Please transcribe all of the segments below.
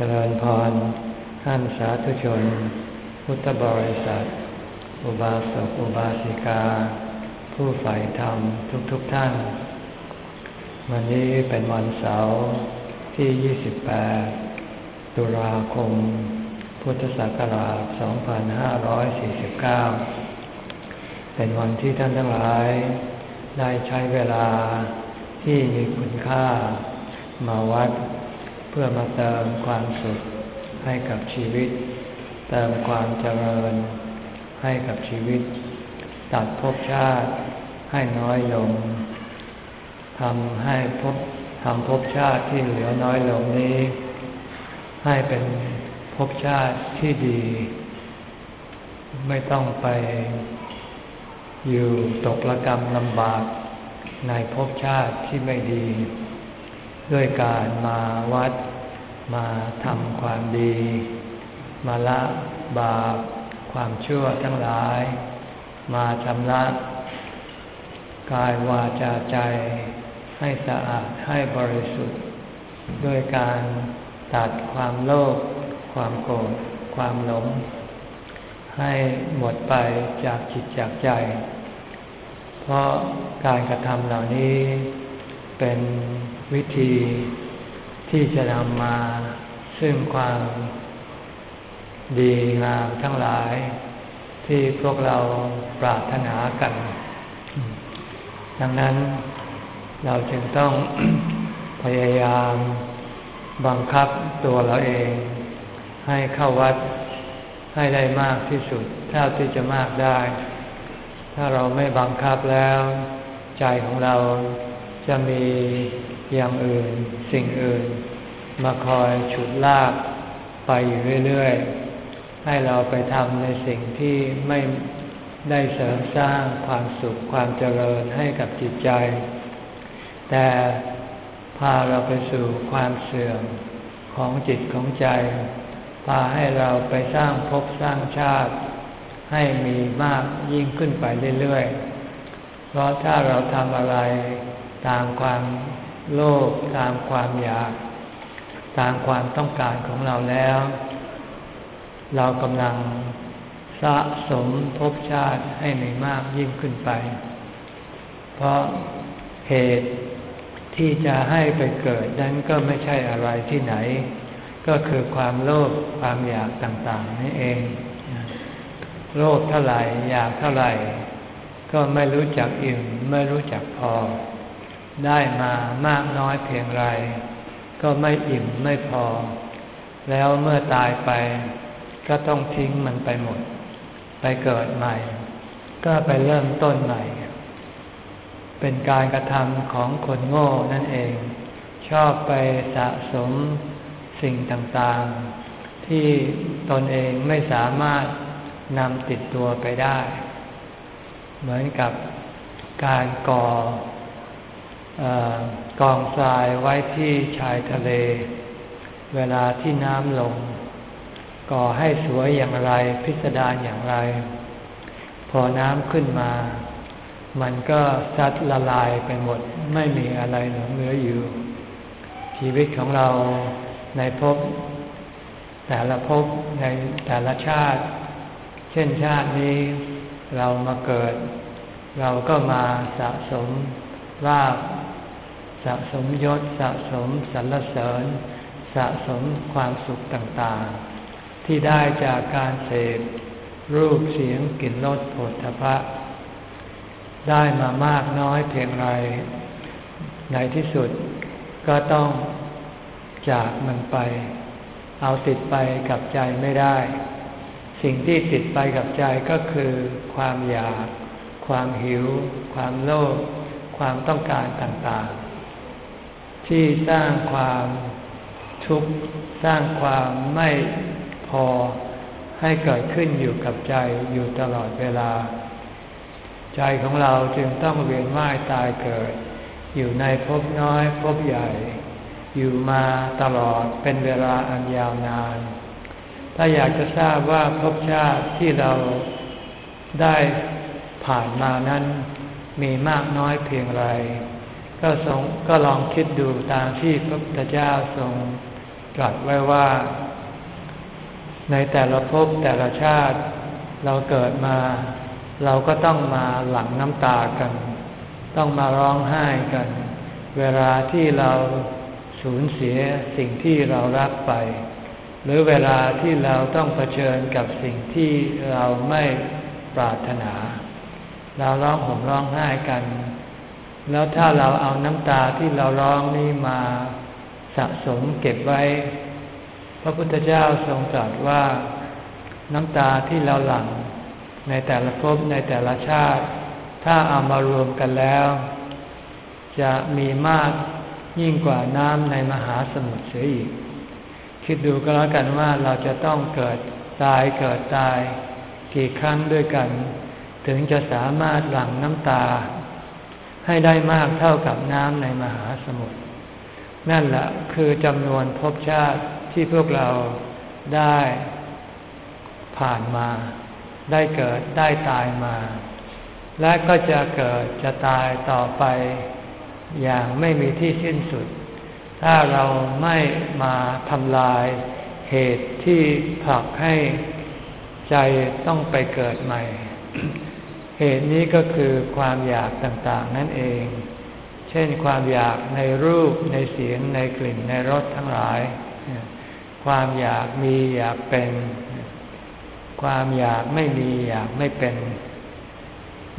เจริญพรท่านสาธุชน พุทธบริษัท อุบาสกอุบาสิกา ผู้ใฝ่ธรรมทุกๆทท่าน วันนี้เป็นวันเสาร์ที่ 28 ตุลาคม พุทธศักราช 2549 เป็นวันที่ท่านทั้งหลาย ได้ใช้เวลาที่มีคุณค่ามาวัด พื่อมาเติมความสุขให้กับชีวิต เติมความเจริญให้กับชีวิต ตัดภพชาติให้น้อยลงทำให้ภพทำภพชาติที่เหลือน้อยลงนี้ ให้เป็นภพชาติที่ดี ไม่ต้องไปอยู่ตกระกรรมลำบากในภพชาติที่ไม่ดี ด้วยการมาวัด มาทำความดี มาละบาปความชั่วทั้งหลาย มาชำระกายวาจาใจ ให้สะอาดให้บริสุทธิ์ ด้วยการตัดความโลภความโกรธความหลง ให้หมดไปจากจิตจากใจ เพราะการกระทำเหล่านี้เป็น วิธีที่จะนำมาซึ่งความดีงามทั้งหลาย ที่พวกเราปรารถนากัน ดังนั้นเราจึงต้องพยายามบังคับตัวเราเอง ให้เข้าวัดให้ได้มากที่สุดเท่าที่จะมากได้ ถ้าเราไม่บังคับแล้ว ใจของเราจะมี อย่างอื่น สิ่งอื่น มาคอยฉุดลากไปอยู่เรื่อยๆ ให้เราไปทำในสิ่งที่ไม่ได้เสริมสร้างความสุขความเจริญให้กับจิตใจ แต่พาเราไปสู่ความเสื่อมของจิตของใจ พาให้เราไปสร้างภพสร้างชาติ ให้มีมากยิ่งขึ้นไปเรื่อยๆ เพราะถ้าเราทำอะไรตามความ โลภตามความอยาก ตามความต้องการของเราแล้ว เรากำลังสะสมภพชาติให้มีมากยิ่งขึ้นไป เพราะเหตุที่จะให้ไปเกิดนั้นก็ไม่ใช่อะไรที่ไหน ก็คือความโลภความอยากต่างๆนี่เอง โลภเท่าไหร่อยากเท่าไหร่ ก็ไม่รู้จักอิ่มไม่รู้จักพอ ได้มามากน้อยเพียงไร ก็ไม่อิ่มไม่พอ แล้วเมื่อตายไป ก็ต้องทิ้งมันไปหมด ไปเกิดใหม่ ก็ไปเริ่มต้นใหม่ เป็นการกระทำของคนโง่นั่นเอง ชอบไปสะสมสิ่งต่างๆ ที่ตนเองไม่สามารถนำติดตัวไปได้ เหมือนกับการก่อ กองทรายไว้ที่ชายทะเล เวลาที่น้ำลง ก่อให้สวยอย่างไรพิสดารอย่างไร พอน้ำขึ้นมา มันก็ซัดละลายไปหมดไม่มีอะไรหลงเหลืออยู่ ชีวิตของเราในภพแต่ละภพในแต่ละชาติ เช่นชาตินี้เรามาเกิด เราก็มาสะสมลาภ สะสมยศสะสมสรรเสริญ สะสมความสุขต่างๆ ที่ได้จากการเสพรูปเสียงกลิ่นรสผลทพะ ได้มามากน้อยเพียงไร ในที่สุดก็ต้องจากมันไป เอาติดไปกับใจไม่ได้ สิ่งที่ติดไปกับใจก็คือความอยาก ความหิว ความโลภความต้องการต่างๆ ที่สร้างความทุกข์สร้างความไม่พอให้เกิดขึ้นอยู่กับใจอยู่ตลอดเวลา ใจของเราจึงต้องเวียนว่ายตายเกิด อยู่ในภพน้อยภพใหญ่ อยู่มาตลอดเป็นเวลาอันยาวนาน ถ้าอยากจะทราบว่าภพชาติที่เราได้ผ่านมานั้นมีมากน้อยเพียงไร ก็ทรงก็ลองคิดดูตามที่พระพุทธเจ้าทรงตรัสไว้ว่า ในแต่ละภพแต่ละชาติ เราเกิดมา เราก็ต้องมาหลั่งน้ำตากัน ต้องมาร้องไห้กัน เวลาที่เราสูญเสียสิ่งที่เรารักไป หรือเวลาที่เราต้องเผชิญกับสิ่งที่เราไม่ปรารถนา เราร้องห่มร้องไห้กัน แล้วถ้าเราเอาน้ำตาที่เราร้องนี้มาสะสมเก็บไว้ พระพุทธเจ้าทรงตรัสว่าน้ำตาที่เราหลั่งในแต่ละภพในแต่ละชาติ ถ้าเอามารวมกันแล้ว จะมีมากยิ่งกว่าน้ำในมหาสมุทรเสียอีก คิดดูก็แล้วกันว่าเราจะต้องเกิดตายเกิดตาย กี่ครั้งด้วยกัน ถึงจะสามารถหลั่งน้ำตา ให้ได้มากเท่ากับน้ำในมหาสมุทรนั่นแหละคือจำนวนภพชาติที่พวกเราได้ผ่านมา ได้เกิดได้ตายมา และก็จะเกิดจะตายต่อไป อย่างไม่มีที่สิ้นสุด ถ้าเราไม่มาทำลายเหตุที่ผลักให้ใจต้องไปเกิดใหม่ เหตุนี้ก็คือความอยากต่างๆนั่นเอง เช่นความอยากในรูปในเสียงในกลิ่นในรสทั้งหลาย ความอยากมีอยากเป็น ความอยากไม่มีอยากไม่เป็น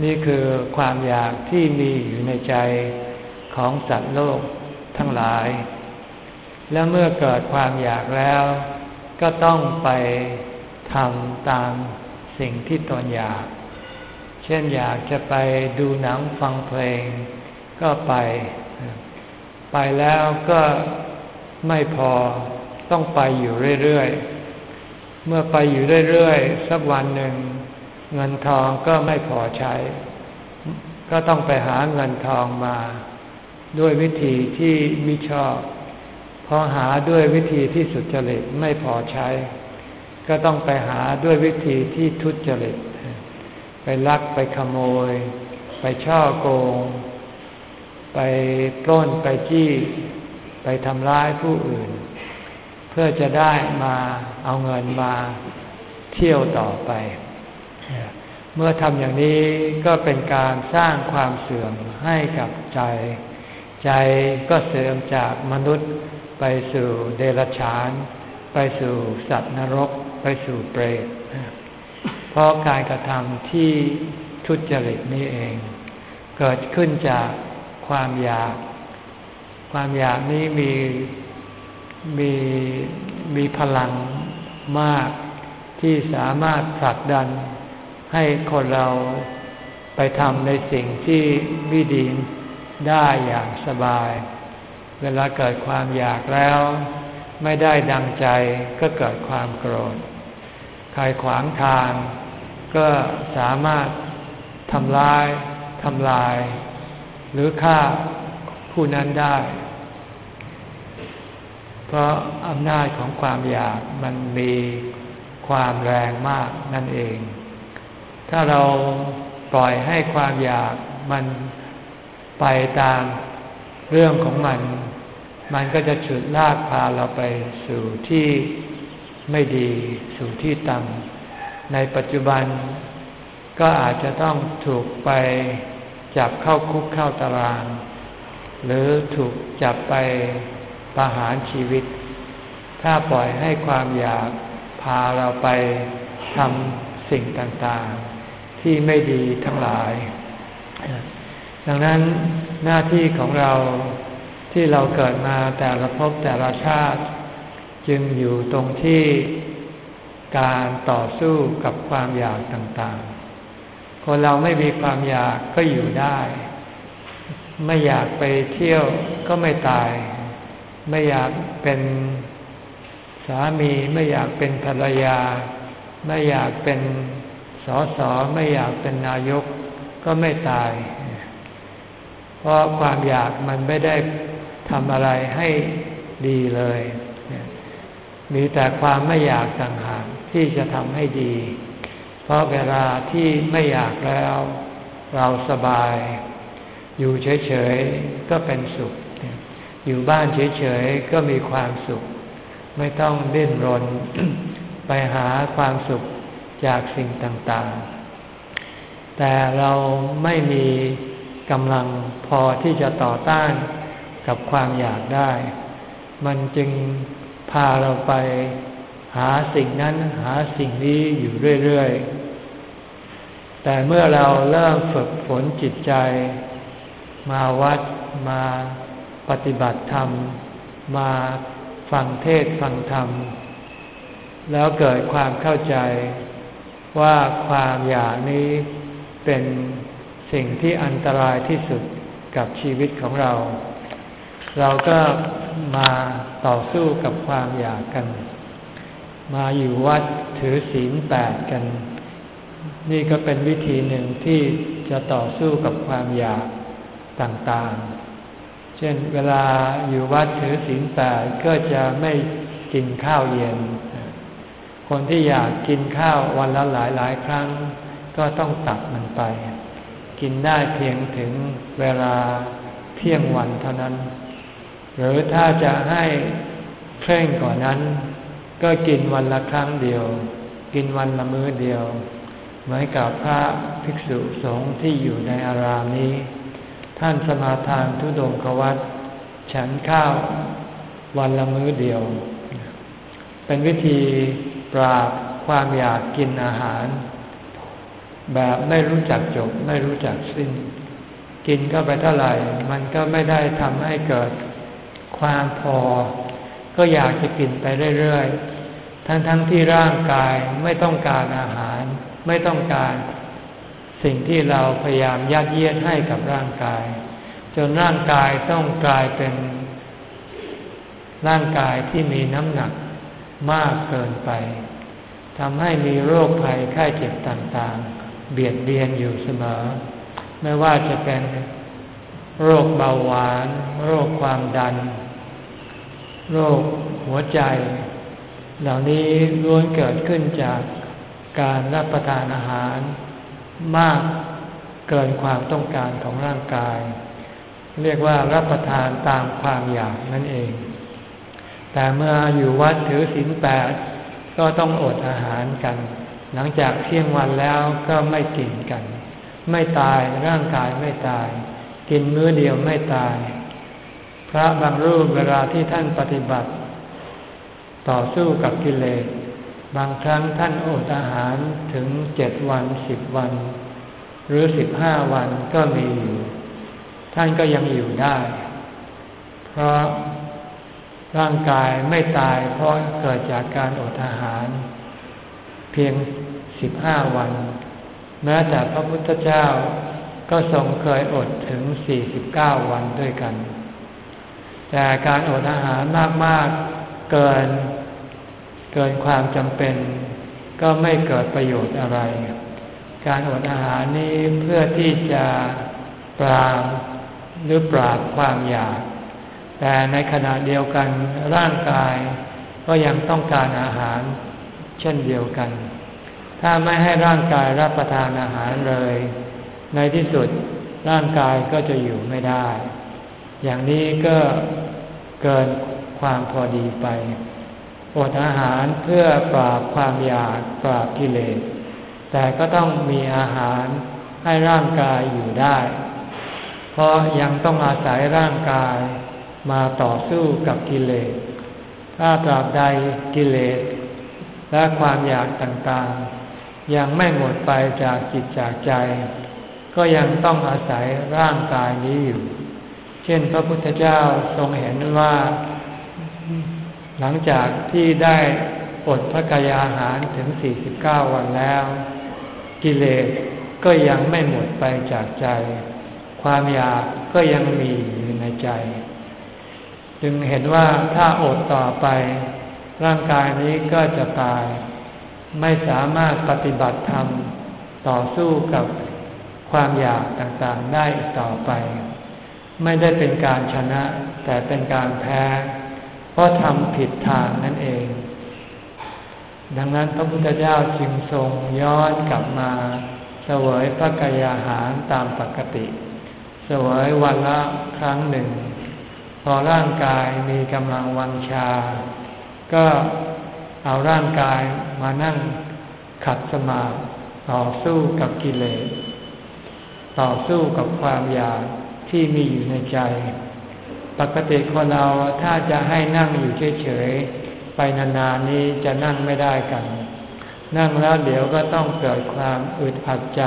นี่คือความอยากที่มีอยู่ในใจของสัตว์โลกทั้งหลาย แล้วเมื่อเกิดความอยากแล้ว ก็ต้องไปทำตามสิ่งที่ตนอยาก ช่นอยากจะไปดูหนังฟังเพลง ก็ไป ไปแล้วก็ไม่พอต้องไปอยู่เรื่อยๆ เมื่อไปอยู่เรื่อยๆ สักวันหนึ่ง เงินทองก็ไม่พอใช้ ก็ต้องไปหาเงินทองมา ด้วยวิธีที่มิชอบ พอหาด้วยวิธีที่สุจริตไม่พอใช้ ก็ต้องไปหาด้วยวิธีที่ทุจริต ลักไปขโมย ไปช่อโกง ไปปล้นไปจี้ ไปทำร้ายผู้อื่น เพื่อจะได้มาเอาเงินมาเที่ยวต่อไป เมื่อทำอย่างนี้ก็เป็นการสร้างความเสื่อมให้กับใจ ใจก็เสื่อมจากมนุษย์ไปสู่เดรัจฉาน ไปสู่สัตว์นรก ไปสู่เปรต เพราะการกระทำที่ทุจริตนี้เอง เกิดขึ้นจากความอยาก ความอยากนี้มีมีมีพลังมากที่สามารถผลักดันให้คนเราไปทำในสิ่งที่ไม่ดีได้อย่างสบาย เวลาเกิดความอยากแล้ว ไม่ได้ดังใจก็เกิดความโกรธ รขวางทาง ก็สามารถทำลายทำลาย หรือฆ่าผู้นั้นได้ เพราะอำนาจของความอยากมันมีความแรงมากนั่นเอง ถ้าเราปล่อยให้ความอยากมันไปตามเรื่องของมัน มันก็จะฉุดลากพาเราไปสู่ที่ ไม่ดีสู่ที่ต่ำในปัจจุบันก็อาจจะต้องถูกไปจับเข้าคุกเข้าตาราง หรือถูกจับไปประหารชีวิต ถ้าปล่อยให้ความอยากพาเราไปทำสิ่งต่างๆ ที่ไม่ดีทั้งหลาย ดังนั้นหน้าที่ของเราที่เราเกิดมาแต่ละภพแต่ละชาติ จึงอยู่ตรงที่การต่อสู้กับความอยากต่างๆ คนเราไม่มีความอยากก็อยู่ได้ ไม่อยากไปเที่ยวก็ไม่ตาย ไม่อยากเป็นสามี ไม่อยากเป็นภรรยา ไม่อยากเป็นสอสอไม่อยากเป็นนายกก็ไม่ตาย เพราะความอยากมันไม่ได้ทำอะไรให้ดีเลย มีแต่ความไม่อยากต่างหากที่จะทำให้ดี เพราะเวลาที่ไม่อยากแล้ว เราสบาย อยู่เฉยๆก็เป็นสุข อยู่บ้านเฉยๆก็มีความสุข ไม่ต้องดิ้นรน ไปหาความสุขจากสิ่งต่างๆ แต่เราไม่มีกำลังพอที่จะต่อต้านกับความอยากได้ มันจึง พาเราไปหาสิ่งนั้นหาสิ่งนี้อยู่เรื่อยๆ แต่เมื่อเราเริ่มฝึกฝนจิตใจ มาวัดมาปฏิบัติธรรม มาฟังเทศฟังธรรม แล้วเกิดความเข้าใจว่าความอยากนี้เป็นสิ่งที่อันตรายที่สุดกับชีวิตของเรา เราก็ มาต่อสู้กับความอยากกัน มาอยู่วัดถือศีลแปดกัน นี่ก็เป็นวิธีหนึ่งที่จะต่อสู้กับความอยากต่างๆ เช่นเวลาอยู่วัดถือศีลแปดก็จะไม่กินข้าวเย็น คนที่อยากกินข้าววันละหลายหลายครั้ง ก็ต้องตัดมันไป กินได้เพียงถึงเวลาเที่ยงวันเท่านั้น หรือถ้าจะให้เคร่งกว่านั้น ก็กินวันละครั้งเดียว กินวันละมื้อเดียว เหมือนกับพระภิกษุสงฆ์ที่อยู่ในอารามนี้ ท่านสมาทานทุดงควัตฉันข้าววันละมื้อเดียว เป็นวิธีปราบความอยากกินอาหาร แบบไม่รู้จักจบไม่รู้จักสิ้น กินก็ไปเท่าไหร่ มันก็ไม่ได้ทำให้เกิด ความพอ ก็อยากจะกินไปเรื่อยๆ ทั้งๆทที่ร่างกายไม่ต้องการอาหาร ไม่ต้องการสิ่งที่เราพยายามยัดเยียดให้กับร่างกาย จนร่างกายต้องกลายเป็นร่างกายที่มีน้ำหนักมากเกินไปทำให้มีโรคภัยไข้เจ็บต่างๆ เบียดเบียนอยู่เสมอ ไม่ว่าจะเป็น โรคเบาหวาน โรคความดัน โรคหัวใจ เหล่านี้ล้วนเกิดขึ้นจากการรับประทานอาหาร มากเกินความต้องการของร่างกาย เรียกว่ารับประทานตามความอยากนั่นเอง แต่เมื่ออยู่วัดถือศีลแปดก็ต้องอดอาหารกัน หลังจากเที่ยงวันแล้วก็ไม่กินกัน ไม่ตายร่างกายไม่ตาย กินมื้อเดียวไม่ตาย พระบางรูปเวลาที่ท่านปฏิบัติ ต่อสู้กับกิเลส บางครั้งท่านอดอาหารถึงเจ็ดวันสิบวัน หรือสิบห้าวันก็มีอยู่ ท่านก็ยังอยู่ได้ เพราะร่างกายไม่ตายเพราะเกิดจากการอดอาหาร เพียงสิบห้าวัน แม้แต่พระพุทธเจ้า ก็ทรงเคยอดถึงสี่สิบเก้าวันด้วยกัน แต่การอดอาหารมาก ๆ เกิน เกินความจำเป็น ก็ไม่เกิดประโยชน์อะไร การอดอาหารนี้เพื่อที่จะปราบหรือปราบความอยาก แต่ในขณะเดียวกันร่างกายก็ยังต้องการอาหารเช่นเดียวกัน ถ้าไม่ให้ร่างกายรับประทานอาหารเลย ในที่สุดร่างกายก็จะอยู่ไม่ได้ อย่างนี้ก็เกินความพอดีไป อดอาหารเพื่อปราบความอยากปราบกิเลส แต่ก็ต้องมีอาหารให้ร่างกายอยู่ได้ เพราะยังต้องอาศัยร่างกายมาต่อสู้กับกิเลส ถ้าตราบใดกิเลส และความอยากต่างๆ ยังไม่หมดไปจากจิตจากใจ ก็ยังต้องอาศัยร่างกายนี้อยู่ เช่นพระพุทธเจ้าทรงเห็นว่า หลังจากที่ได้อดพระกายอาหารถึง 49 วันแล้ว กิเลสก็ยังไม่หมดไปจากใจ ความอยากก็ยังมีอยู่ในใจ จึงเห็นว่าถ้าอดต่อไป ร่างกายนี้ก็จะตาย ไม่สามารถปฏิบัติธรรมต่อสู้กับ ความอยากต่างๆได้ต่อไป ไม่ได้เป็นการชนะ แต่เป็นการแพ้ เพราะทำผิดทางนั่นเอง ดังนั้นพระพุทธเจ้าจึงทรงย้อนกลับมาเสวยพระกายาหารตามปกติเสวยวันละครั้งหนึ่ง พอร่างกายมีกำลังวังชา ก็เอาร่างกายมานั่งขัดสมาธิต่อสู้กับกิเลส ต่อสู้กับความอยากที่มีอยู่ในใจ ปกติคนเราถ้าจะให้นั่งอยู่เฉยๆไปนานๆนี้จะนั่งไม่ได้กัน นั่งแล้วเดี๋ยวก็ต้องเกิดความอึดอัดใจ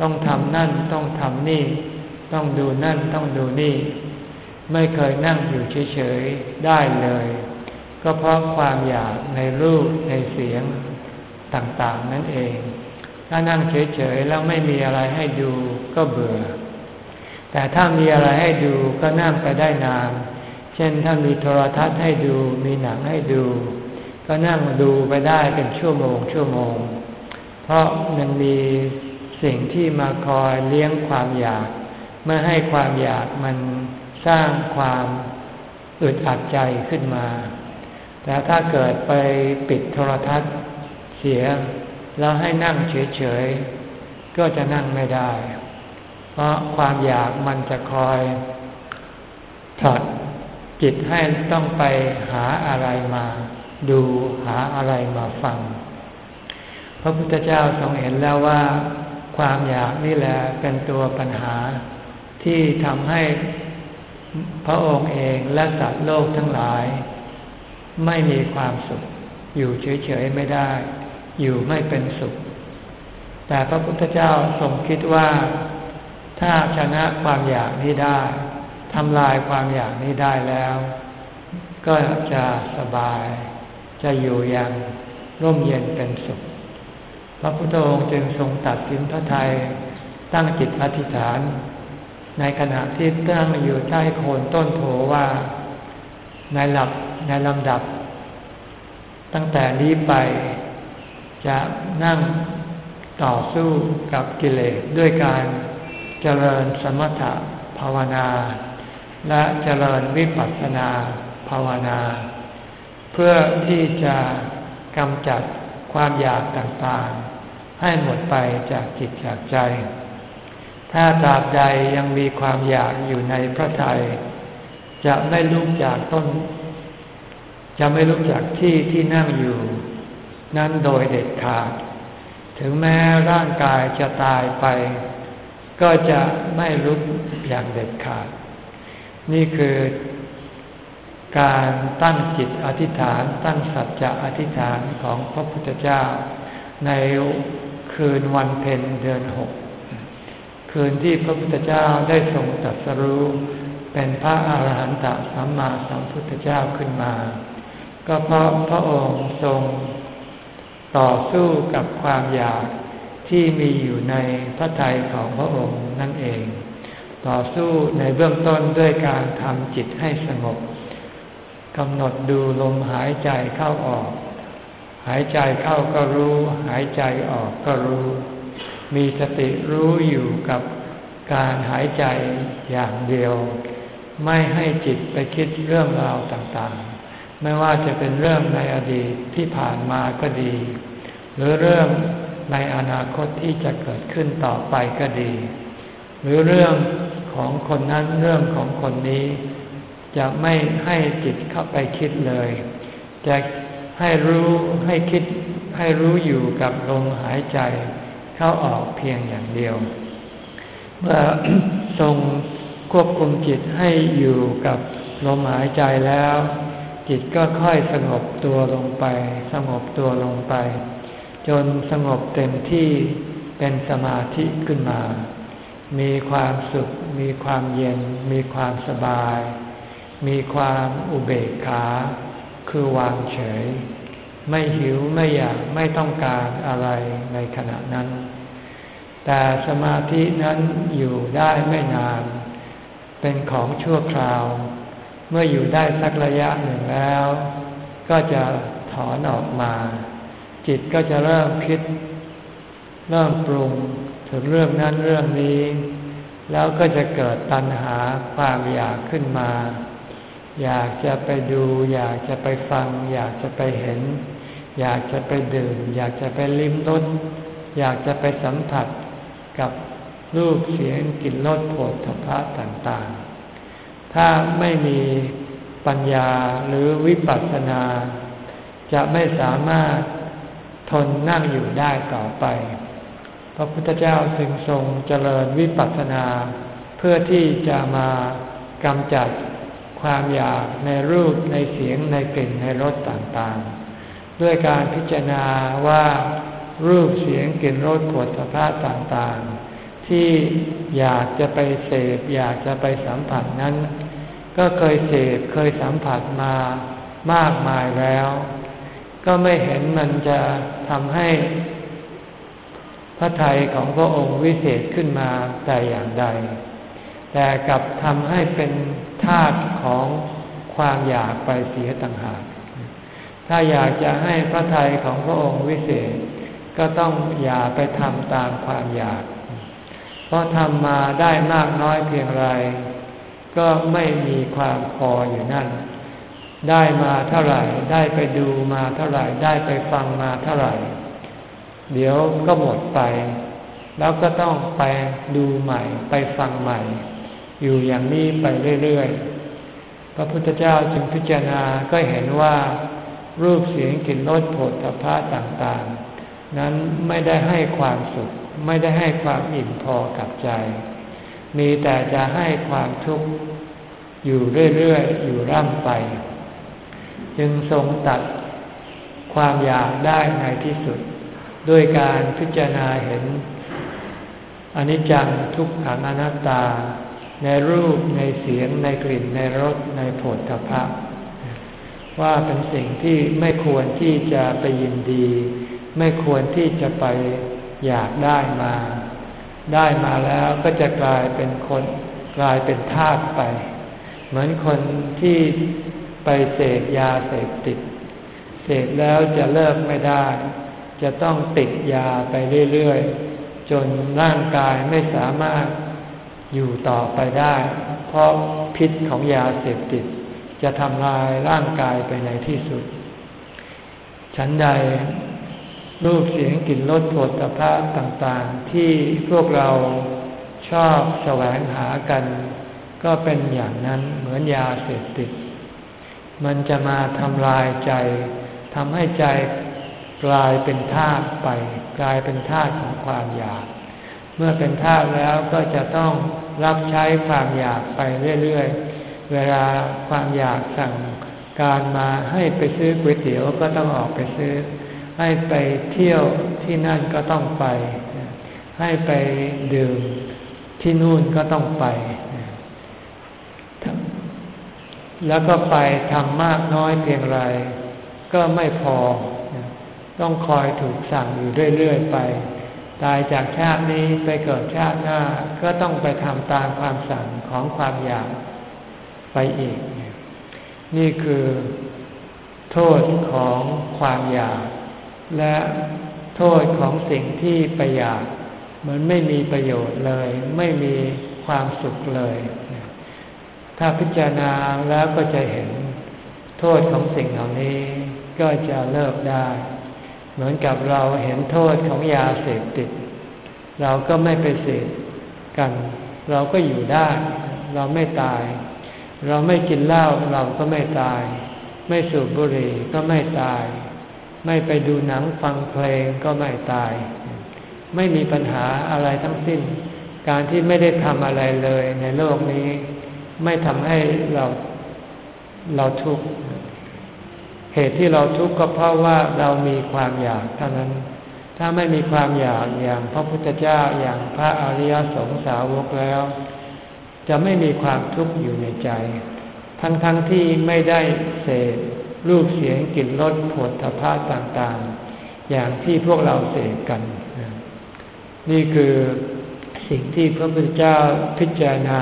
ต้องทำนั่นต้องทำนี่ ต้องดูนั่นต้องดูนี่ ไม่เคยนั่งอยู่เฉยๆได้เลย ก็เพราะความอยากในรูปในเสียงต่างๆนั่นเอง ถ้านั่งเฉยๆแล้วไม่มีอะไรให้ดูก็เบื่อ แต่ถ้ามีอะไรให้ดูก็นั่งไปได้นาน เช่นถ้ามีโทรทัศน์ให้ดูมีหนังให้ดู ก็นั่งดูไปได้เป็นชั่วโมง ชั่วโมง เพราะมันมีสิ่งที่มาคอยเลี้ยงความอยากไม่ให้ความอยากมันสร้างความอึดอัดใจขึ้นมา แต่ถ้าเกิดไปปิดโทรทัศน์เสีย แล้วให้นั่งเฉยๆ ก็จะนั่งไม่ได้ เพราะความอยากมันจะคอยผลัดจิตให้ต้องไปหาอะไรมา ดูหาอะไรมาฟัง พระพุทธเจ้าทรงเห็นแล้วว่า ความอยากนี่แหละเป็นตัวปัญหา ที่ทำให้พระองค์เองและสัตว์โลกทั้งหลาย ไม่มีความสุขอยู่เฉยๆไม่ได้ อยู่ไม่เป็นสุข แต่พระพุทธเจ้าทรงคิดว่า ถ้าชนะความอยากนี้ได้ทำลายความอยากนี้ได้แล้ว ก็จะสบาย จะอยู่อย่างร่มเย็นเป็นสุข พระพุทธองค์จึงทรงตัดสินพระไทยตั้งจิตอธิษฐาน ในขณะที่ตั้งอยู่ใต้โคนต้นโพว่า ในหลับในลำดับ ตั้งแต่นี้ไป จะนั่งต่อสู้กับกิเลสด้วยการเจริญสมถะภาวนา และเจริญวิปัสสนาภาวนา เพื่อที่จะกำจัดความอยากต่างๆ ให้หมดไปจากจิตจากใจ ถ้าตราบใดยังมีความอยากอยู่ในพระทัยจะไม่ลุกจากต้น จะไม่ลุกจากที่ที่นั่งอยู่ นั้นโดยเด็ดขาด ถึงแม้ร่างกายจะตายไป ก็จะไม่ลุกอย่างเด็ดขาด นี่คือการตั้งจิตอธิษฐานตั้งสัจจะอธิษฐานของพระพุทธเจ้า ในคืนวันเพ็ญเดือนหก คืนที่พระพุทธเจ้าได้ทรงตรัสรู้เป็นพระอาหารหันตสัมมาสัมพุทธเจ้าขึ้นมา ก็เพราะพระองค์ทรง ต่อสู้กับความอยากที่มีอยู่ในพระทัยของพระองค์นั่นเอง ต่อสู้ในเบื้องต้นด้วยการทำจิตให้สงบกำหนดดูลมหายใจเข้าออก หายใจเข้าก็รู้ หายใจออกก็รู้ มีสติรู้อยู่กับการหายใจอย่างเดียว ไม่ให้จิตไปคิดเรื่องราวต่างๆ ไม่ว่าจะเป็นเรื่องในอดีตที่ผ่านมาก็ดี หรือเรื่องในอนาคตที่จะเกิดขึ้นต่อไปก็ดี หรือเรื่องของคนนั้นเรื่องของคนนี้ จะไม่ให้จิตเข้าไปคิดเลย จะให้รู้ให้คิดให้รู้อยู่กับลมหายใจเข้าออกเพียงอย่างเดียว เมื่อทรงควบคุมจิตให้อยู่กับลมหายใจแล้ว จิตก็ค่อยสงบตัวลงไป สงบตัวลงไป จนสงบเต็มที่เป็นสมาธิขึ้นมา มีความสุข มีความเย็น มีความสบาย มีความอุเบกขา คือวางเฉย ไม่หิวไม่อยากไม่ต้องการอะไรในขณะนั้น แต่สมาธินั้นอยู่ได้ไม่นาน เป็นของชั่วคราว เมื่ออยู่ได้สักระยะหนึ่งแล้ว ก็จะถอนออกมา จิตก็จะเริ่มคิด เริ่มปรุงถึงเรื่องนั้นเรื่องนี้ แล้วก็จะเกิดตัณหาความอยากขึ้นมา อยากจะไปดู อยากจะไปฟัง อยากจะไปเห็น อยากจะไปดื่ม อยากจะไปลิ้มรสอยากจะไปสัมผัสกับรูปเสียงกลิ่นรสโผฏฐัพพะต่างๆ ถ้าไม่มีปัญญาหรือวิปัสสนา จะไม่สามารถทนนั่งอยู่ได้ต่อไป พระพุทธเจ้าจึงทรงเจริญวิปัสสนา เพื่อที่จะมากำจัดความอยากในรูปในเสียงในกลิ่นในรสต่างๆ ด้วยการพิจารณาว่ารูปเสียงกลิ่นรสผลสภาพต่างๆ ที่อยากจะไปเสพอยากจะไปสัมผัสนั้น ก็เคยเสพเคยสัมผัสมามากมายแล้ว ก็ไม่เห็นมันจะทำให้พระทัยของพระองค์วิเศษขึ้นมาแต่อย่างใด แต่กลับทำให้เป็นธาตุของความอยากไปเสียต่างหาก ถ้าอยากจะให้พระทัยของพระองค์วิเศษ ก็ต้องอย่าไปทำตามความอยาก เพราะทำมาได้มากน้อยเพียงไร ก็ไม่มีความพออยู่นั่น ได้มาเท่าไหร่ ได้ไปดูมาเท่าไหร่ ได้ไปฟังมาเท่าไหร่ เดี๋ยวก็หมดไป แล้วก็ต้องไปดูใหม่ ไปฟังใหม่ อยู่อย่างนี้ไปเรื่อยๆ พระพุทธเจ้าจึงพิจารณาก็เห็นว่า รูปเสียงกลิ่นรสผลตภะต่างๆ นั้นไม่ได้ให้ความสุข ไม่ได้ให้ความอิ่มพอกับใจ มีแต่จะให้ความทุกข์อยู่เรื่อยๆ อยู่ร่ำไป จึงทรงตัดความอยากได้ในที่สุด ด้วยการพิจารณาเห็นอนิจจังทุกขังอนัตตา ในรูปในเสียงในกลิ่นในรสในโผฏฐัพพะว่าเป็นสิ่งที่ไม่ควรที่จะไปยินดี ไม่ควรที่จะไปอยากได้มา ได้มาแล้วก็จะกลายเป็นคนกลายเป็นทาสไป เหมือนคนที่ไปเสพยาเสพติด เสพแล้วจะเลิกไม่ได้ จะต้องติดยาไปเรื่อยๆ จนร่างกายไม่สามารถอยู่ต่อไปได้ เพราะพิษของยาเสพติด จะทำลายร่างกายไปในที่สุด ฉันใด รูปเสียงกลิ่นรสผลตภาพต่างๆ ที่พวกเราชอบแสวงหากัน ก็เป็นอย่างนั้นเหมือนยาเสพติด มันจะมาทำลายใจทำให้ใจกลายเป็นธาตุไป กลายเป็นธาตุของความอยาก เมื่อเป็นธาตุแล้วก็จะต้องรับใช้ความอยากไปเรื่อยๆ เวลาความอยากสั่งการมาให้ไปซื้อก๋วยเตี๋ยวก็ต้องออกไปซื้อ ให้ไปเที่ยวที่นั่นก็ต้องไป ให้ไปดื่มที่นู่นก็ต้องไป แล้วก็ไปทำมากน้อยเพียงไร ก็ไม่พอ ต้องคอยถูกสั่งอยู่เรื่อยๆไป ตายจากชาตินี้ไปเกิดชาติหน้า ก็ต้องไปทำตามความสั่งของความอยากไปอีก นี่คือโทษของความอยาก และโทษของสิ่งที่ไปอยากมันไม่มีประโยชน์เลย ไม่มีความสุขเลย ถ้าพิจารณาแล้วก็จะเห็นโทษของสิ่งเหล่านี้ก็จะเลิกได้ เหมือนกับเราเห็นโทษของยาเสพติด เราก็ไม่ไปเสพกัน เราก็อยู่ได้ เราไม่ตาย เราไม่กินเหล้าเราก็ไม่ตาย ไม่สูบบุหรี่ก็ไม่ตาย ไม่ไปดูหนังฟังเพลงก็ไม่ตาย ไม่มีปัญหาอะไรทั้งสิ้น การที่ไม่ได้ทำอะไรเลยในโลกนี้ ไม่ทำให้เราเราทุกข์เหตุที่เราทุกข์ก็เพราะว่าเรามีความอยากเท่านั้น ถ้าไม่มีความอยากอย่างพระพุทธเจ้าอย่างพระอริยสงสาวกแล้ว จะไม่มีความทุกข์อยู่ในใจ ทั้งๆทที่ไม่ได้เสพ รูปเสียงกลิ่นรสผลทพาต่างๆ อย่างที่พวกเราเสพกัน นี่คือสิ่งที่พระพุทธเจ้าพิจารณา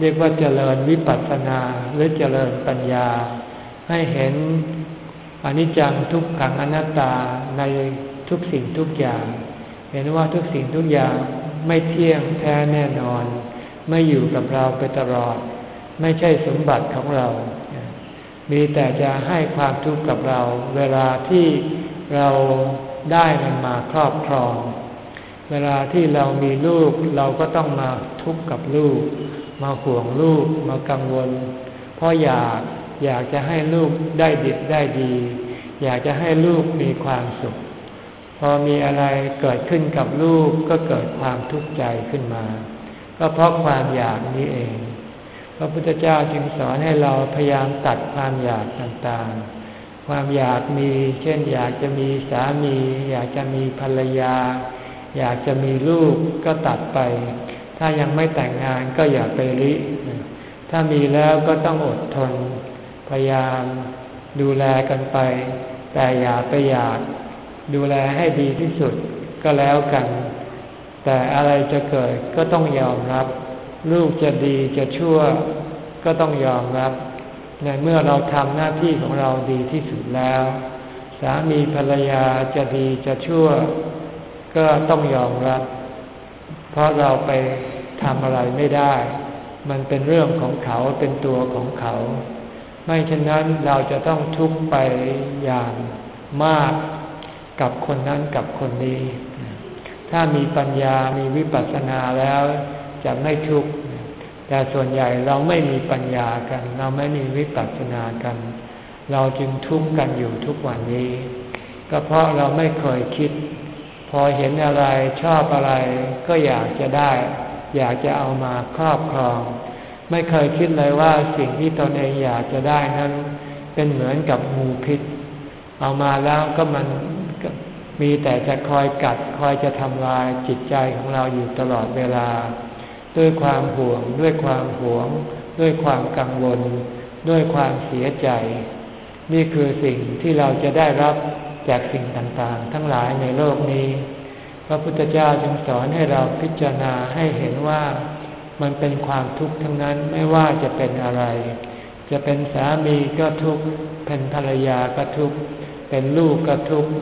เรียกว่าเจริญวิปัสสนาหรือเจริญปัญญา ให้เห็นอนิจจังทุกขังอนัตตาในทุกสิ่งทุกอย่าง เห็นว่าทุกสิ่งทุกอย่างไม่เที่ยงแท้แน่นอน ไม่อยู่กับเราไปตลอด ไม่ใช่สมบัติของเรา มีแต่จะให้ความทุกข์กับเราเวลาที่เราได้มันมาครอบครอง เวลาที่เรามีลูกเราก็ต้องมาทุกข์กับลูก มาห่วงลูกมากังวล เพราะอยากอยากจะให้ลูกได้ดิบได้ดี อยากจะให้ลูกมีความสุข พอมีอะไรเกิดขึ้นกับลูกก็เกิดความทุกข์ใจขึ้นมา ก็เพราะความอยากนี้เอง ระพุทธเจ้าจึงสอนให้เราพยายามตัดความอยากต่างๆ ความอยากมี เช่น อยากจะมีสามี อยากจะมีภรรยา อยากจะมีลูกก็ตัดไป ถ้ายังไม่แต่งงานก็อย่าไปริ ถ้ามีแล้วก็ต้องอดทน พยายามดูแลกันไป แต่อย่าไปอยากดูแลให้ดีที่สุดก็แล้วกัน แต่อะไรจะเกิดก็ต้องยอมรับ ลูกจะดีจะชั่วก็ต้องยอมรับ ในเมื่อเราทำหน้าที่ของเราดีที่สุดแล้ว สามีภรรยาจะดีจะชั่ว ก็ต้องยอมรับ เพราะเราไปทำอะไรไม่ได้ มันเป็นเรื่องของเขาเป็นตัวของเขา ไม่เช่นนั้นเราจะต้องทุกข์ไปอย่างมากกับคนนั้นกับคนนี้ ถ้ามีปัญญามีวิปัสสนาแล้ว จะไม่ทุกข์แต่ส่วนใหญ่เราไม่มีปัญญากัน เราไม่มีวิปัสสนากัน เราจึงทุกข์กันอยู่ทุกวันนี้ ก็เพราะเราไม่เคยคิด พอเห็นอะไรชอบอะไร ก็อยากจะได้ อยากจะเอามาครอบครอง ไม่เคยคิดเลยว่าสิ่งที่ตนเองอยากจะได้นั้น เป็นเหมือนกับงูพิษ เอามาแล้วก็มันมีแต่จะคอยกัดคอยจะทำลายจิตใจของเราอยู่ตลอดเวลา ด้วยความห่วง ด้วยความหวง ด้วยความกังวล ด้วยความเสียใจ นี่คือสิ่งที่เราจะได้รับจากสิ่งต่างๆ ทั้งหลายในโลกนี้ พระพุทธเจ้าจึงสอนให้เราพิจารณาให้เห็นว่ามันเป็นความทุกข์ทั้งนั้นไม่ว่าจะเป็นอะไร จะเป็นสามีก็ทุกข์เป็นภรรยาก็ทุกข์เป็นลูกก็ทุกข์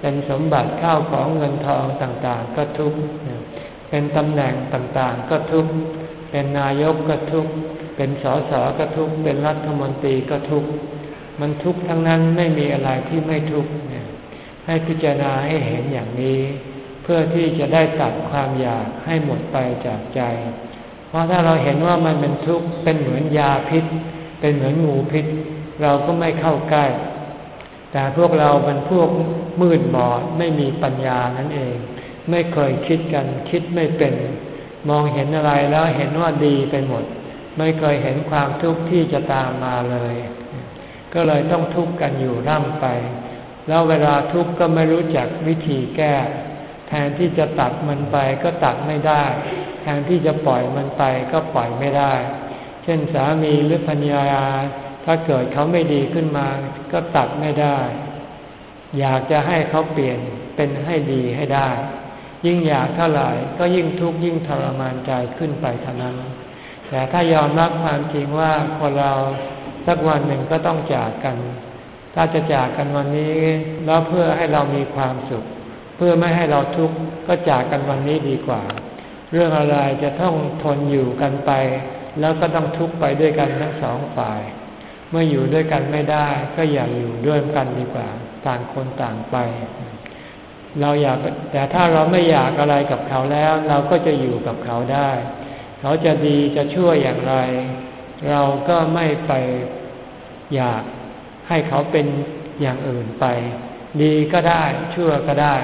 เป็นสมบัติข้าวของเงินทองต่างๆ ก็ทุกข์ เป็นตำแหน่งต่างๆ ก็ทุกข์ เป็นนายกก็ทุกข์ เป็นสสก็ทุกข์ เป็นรัฐมนตรีก็ทุกข์ มันทุกข์ทั้งนั้นไม่มีอะไรที่ไม่ทุกข์ให้พิจารณาให้เห็นอย่างนี้ เพื่อที่จะได้ตัดความอยากให้หมดไปจากใจ เพราะถ้าเราเห็นว่ามันเป็นทุกข์ เป็นเหมือนยาพิษ เป็นเหมือนงูพิษ เราก็ไม่เข้าใกล้ แต่พวกเราเป็นพวกมืดบอดไม่มีปัญญานั่นเอง ไม่เคยคิดกัน คิดไม่เป็น มองเห็นอะไรแล้วเห็นว่าดีไปหมด ไม่เคยเห็นความทุกข์ที่จะตามมาเลย ก็เลยต้องทุกข์กันอยู่ร่ำไป แล้วเวลาทุกข์ก็ไม่รู้จักวิธีแก้ แทนที่จะตัดมันไปก็ตัดไม่ได้ แทนที่จะปล่อยมันไปก็ปล่อยไม่ได้ เช่นสามีหรือภรรยาถ้าเกิดเขาไม่ดีขึ้นมา ก็ตัดไม่ได้ อยากจะให้เขาเปลี่ยนเป็นให้ดีให้ได้ ยิ่งอยากเท่าไหร่ก็ยิ่งทุกข์ยิ่งทรมานใจขึ้นไปเท่านั้น แต่ถ้ายอมรับความจริงว่าคนเราสักวันหนึ่งก็ต้องจากกัน ถ้าจะจากกันวันนี้แล้วเพื่อให้เรามีความสุข เพื่อไม่ให้เราทุกข์ก็จากกันวันนี้ดีกว่า เรื่องอะไรจะต้องทนอยู่กันไป แล้วก็ต้องทุกข์ไปด้วยกันทั้งสองฝ่าย เมื่ออยู่ด้วยกันไม่ได้ ก็อย่าอยู่ด้วยกันดีกว่า ต่างคนต่างไป เราอยากแต่ถ้าเราไม่อยากอะไรกับเขาแล้ว เราก็จะอยู่กับเขาได้ เขาจะดีจะชั่วอย่างไร เราก็ไม่ไปอยากให้เขาเป็นอย่างอื่นไป ดีก็ได้ชั่วก็ได้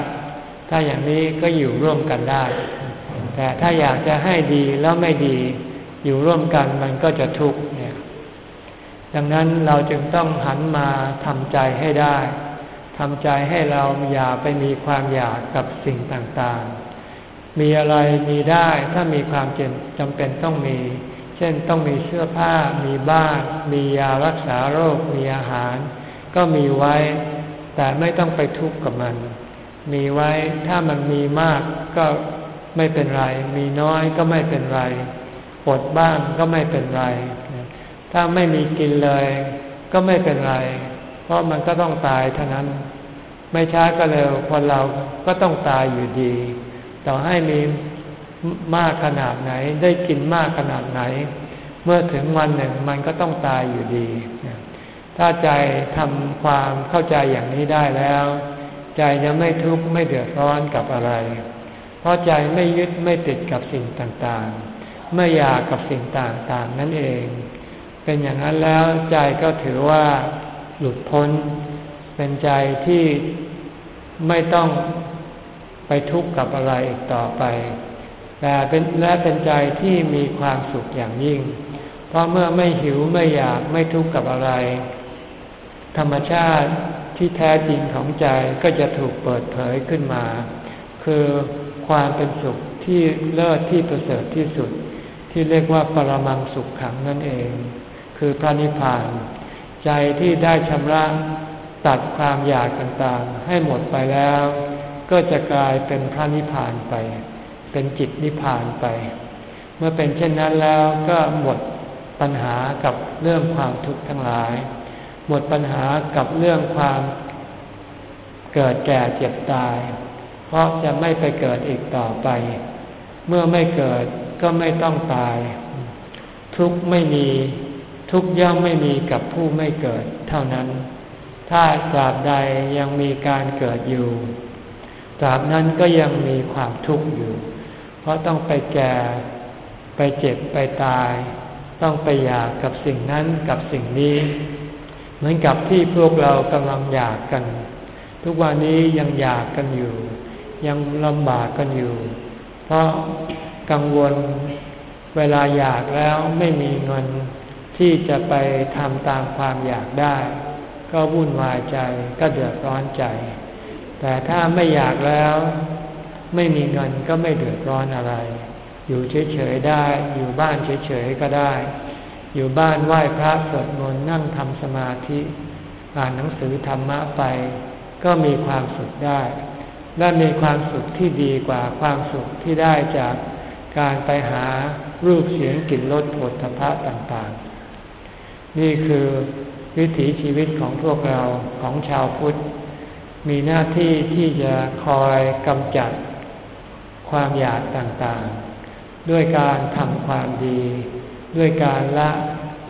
ถ้าอย่างนี้ก็อยู่ร่วมกันได้ แต่ถ้าอยากจะให้ดีแล้วไม่ดี อยู่ร่วมกันมันก็จะทุกข์เนี่ย ดังนั้นเราจึงต้องหันมาทำใจให้ได้ ทำใจให้เราอย่าไปมีความอยากกับสิ่งต่างๆ มีอะไรมีได้ถ้ามีความจำเป็นต้องมี เช่นต้องมีเสื้อผ้า มีบ้าน มียารักษาโรค มีอาหาร ก็มีไว้ แต่ไม่ต้องไปทุกข์กับมัน มีไว้ถ้ามันมีมากก็ไม่เป็นไร มีน้อยก็ไม่เป็นไรปดบ้างก็ไม่เป็นไร ถ้าไม่มีกินเลย ก็ไม่เป็นไร เพราะมันก็ต้องตายเท่านั้น ไม่ช้าก็เร็วคนเราก็ต้องตายอยู่ดี ต่อให้มีมากขนาดไหน ได้กินมากขนาดไหน เมื่อถึงวันหนึ่งมันก็ต้องตายอยู่ดี ถ้าใจทำความเข้าใจอย่างนี้ได้แล้ว ใจจะไม่ทุกข์ไม่เดือดร้อนกับอะไร เพราะใจไม่ยึดไม่ติดกับสิ่งต่างๆ ไม่อยากกับสิ่งต่างๆนั่นเอง เป็นอย่างนั้นแล้วใจก็ถือว่า หลุดพ้น เป็นใจที่ไม่ต้องไปทุกข์กับอะไรอีกต่อไป แต่เป็นและเป็นใจที่มีความสุขอย่างยิ่ง เพราะเมื่อไม่หิวไม่อยากไม่ทุกข์กับอะไร ธรรมชาติที่แท้จริงของใจก็จะถูกเปิดเผยขึ้นมา คือความเป็นสุขที่เลิศที่ประเสริฐที่สุด ที่เรียกว่าปรมังสุขขังนั่นเอง คือพระนิพพาน ใจที่ได้ชำระตัดความอยากต่างๆ ให้หมดไปแล้ว ก็จะกลายเป็นพระนิพพานไป เป็นจิตนิพพานไป เมื่อเป็นเช่นนั้นแล้วก็หมดปัญหากับเรื่องความทุกข์ทั้งหลาย หมดปัญหากับเรื่องความเกิดแก่เจ็บตาย เพราะจะไม่ไปเกิดอีกต่อไป เมื่อไม่เกิดก็ไม่ต้องตาย ทุกข์ไม่มี ทุกย่อมไม่มีกับผู้ไม่เกิดเท่านั้น ถ้าตราบใดยังมีการเกิดอยู่ ตราบนั้นก็ยังมีความทุกข์อยู่ เพราะต้องไปแก่ ไปเจ็บไปตาย ต้องไปอยากกับสิ่งนั้นกับสิ่งนี้ เหมือนกับที่พวกเรากำลังอยากกัน ทุกวันนี้ยังอยากกันอยู่ ยังลำบากกันอยู่ เพราะกังวลเวลาอยากแล้วไม่มีเงิน ที่จะไปทำตามความอยากได้ ก็วุ่นวายใจก็เดือดร้อนใจ แต่ถ้าไม่อยากแล้ว ไม่มีเงินก็ไม่เดือดร้อนอะไร อยู่เฉยๆได้ อยู่บ้านเฉยๆก็ได้ อยู่บ้านไหว้พระสวดมนต์นั่งทำสมาธิอ่านหนังสือธรรมะไป ก็มีความสุขได้ และมีความสุขที่ดีกว่าความสุขที่ได้จากการไปหารูปเสียงกลิ่นรสผลทพะต่างๆ นี่คือวิถีชีวิตของพวกเราของชาวพุทธ มีหน้าที่ที่จะคอยกำจัดความอยากต่างๆ ด้วยการทำความดี ด้วยการละ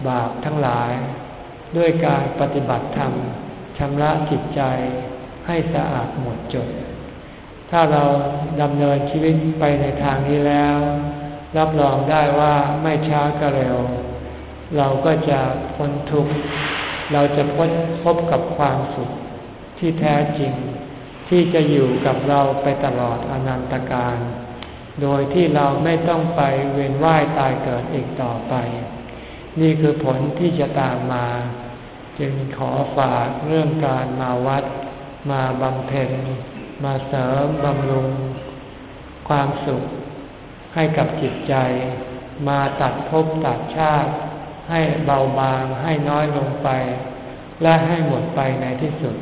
บาปทั้งหลาย ด้วยการปฏิบัติธรรมชำระจิตใจให้สะอาดหมดจด ถ้าเราดำเนินชีวิตไปในทางนี้แล้ว รับรองได้ว่าไม่ช้าก็เร็ว เราก็จะพ้นทุกข์ เราจะพ้นพบกับความสุขที่แท้จริง ที่จะอยู่กับเราไปตลอดอนันตการ โดยที่เราไม่ต้องไปเวียนว่ายตายเกิดอีกต่อไป นี่คือผลที่จะตามมา จึงขอฝากเรื่องการมาวัด มาบำเพ็ญ มาเสริมบำรุง ความสุขให้กับจิตใจ มาตัดภพตัดชาติ ให้เบาบางให้น้อยลงไป และให้หมดไปในที่สุด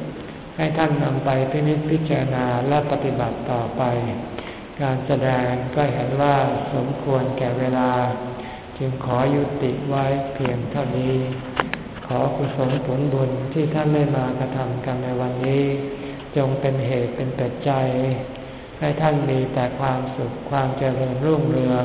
ให้ท่านนำไปพินิจพิจารณาและปฏิบัติต่อไป การแสดงก็เห็นว่าสมควรแก่เวลา จึงขอยุติไว้เพียงเท่านี้ ขอกุศลผลบุญที่ท่านได้มากระทำกันในวันนี้ จงเป็นเหตุเป็นปัจจัยให้ท่านมีแต่ความสุขความเจริญรุ่งเรือง